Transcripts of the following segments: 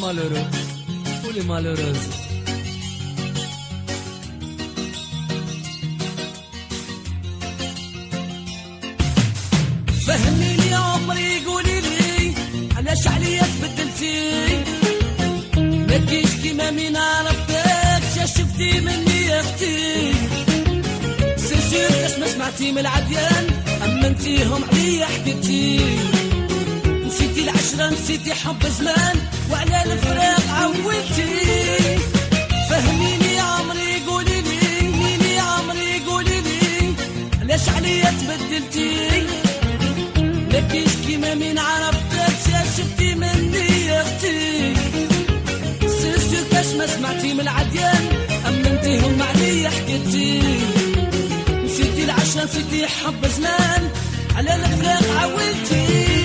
malheureux ou les malheureuses. عمري قولي لي علاش عليا تبدلتي؟ ماكيش كيما مين عرفتك شا شفتي مني يا أختي؟ surtout كاش ما سمعتي من العديان أمنتيهم عليا حكيتي نسيتي العشرة نسيتي حب زمان. وعلى الفراق عودتي. فهميني عمري قولي لي ميني عمري قولي لي علاش عليا تبدلتي؟ ماكيش كيما مين عرفتك شفتي مني يا أختي surtout كاش ما سمعتي من العديان امنتيهم عليا حكيتي. نسيتي العشرة نسيتي حب زمان على الفراق عولتي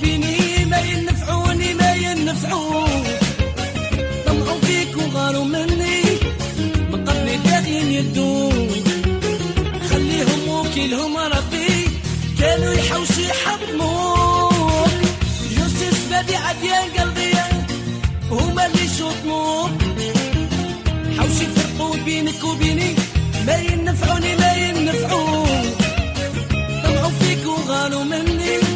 وبيني ما ينفعوني ما ينفعوا طمعوا فيك وغاروا مني. من قبل باغيين يدوا خليهم وكيلهم ربي. كانوا يحوشوا يحطموك جوز سبابي عديان قلبي هما اللي شطنوك حوشي يفرقوا بينك وبيني. ما ينفعوني ما ينفعوا طمعوا فيك وغالوا مني.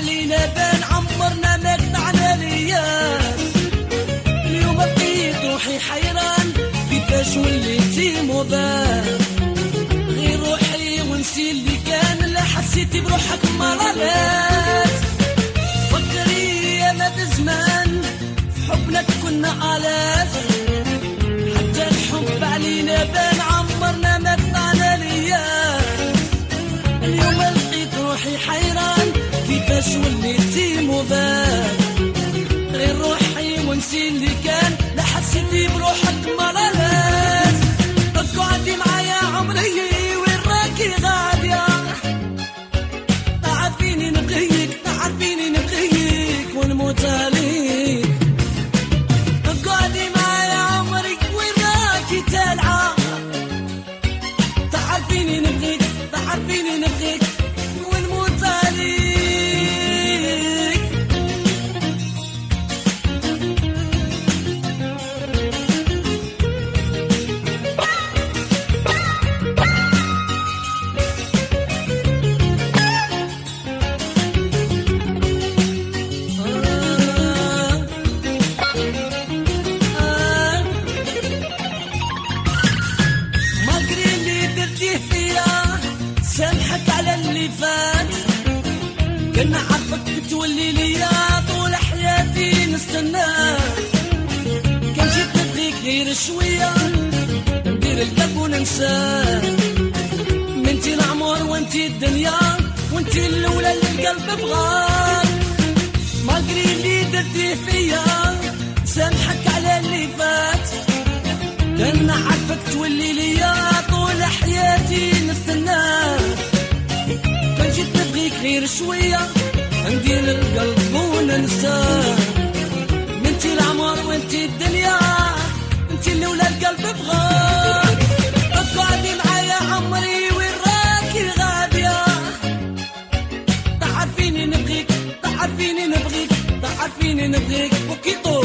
علينا بأن عمرنا ما قطعنا لياس اليوم بقيت روحي حيران كيفاش وليتي مضان غير روحي ونسي اللي كان لا حسيتي بروحك مرارات فكري يا مات زمان في حبنا كنا آلاف. حتى الحب علينا بأن عمرنا ما قطعنا لياس اليوم تعرفيني نبغيك تعرفيني نبغيك. كنا عارفك تولي ليا طول حياتي نستناك كان جيت نبغيك غير شوية ندير القلب وننساك العمر وانتي الدنيا وانتي الأولى اللي القلب بغاك مالقري اللي درتي فيا سامحك على اللي فات. كان عارفك تولي ليا نبغيك غير شوية ندير القلب وننساك انتي العمر وانتي الدنيا انتي اللي ولا القلب بغاك اقعدي معايا عمري وين راكي غادية تعرفيني نبغيك تعرفيني نبغيك تعرفيني نبغيك. وكي طول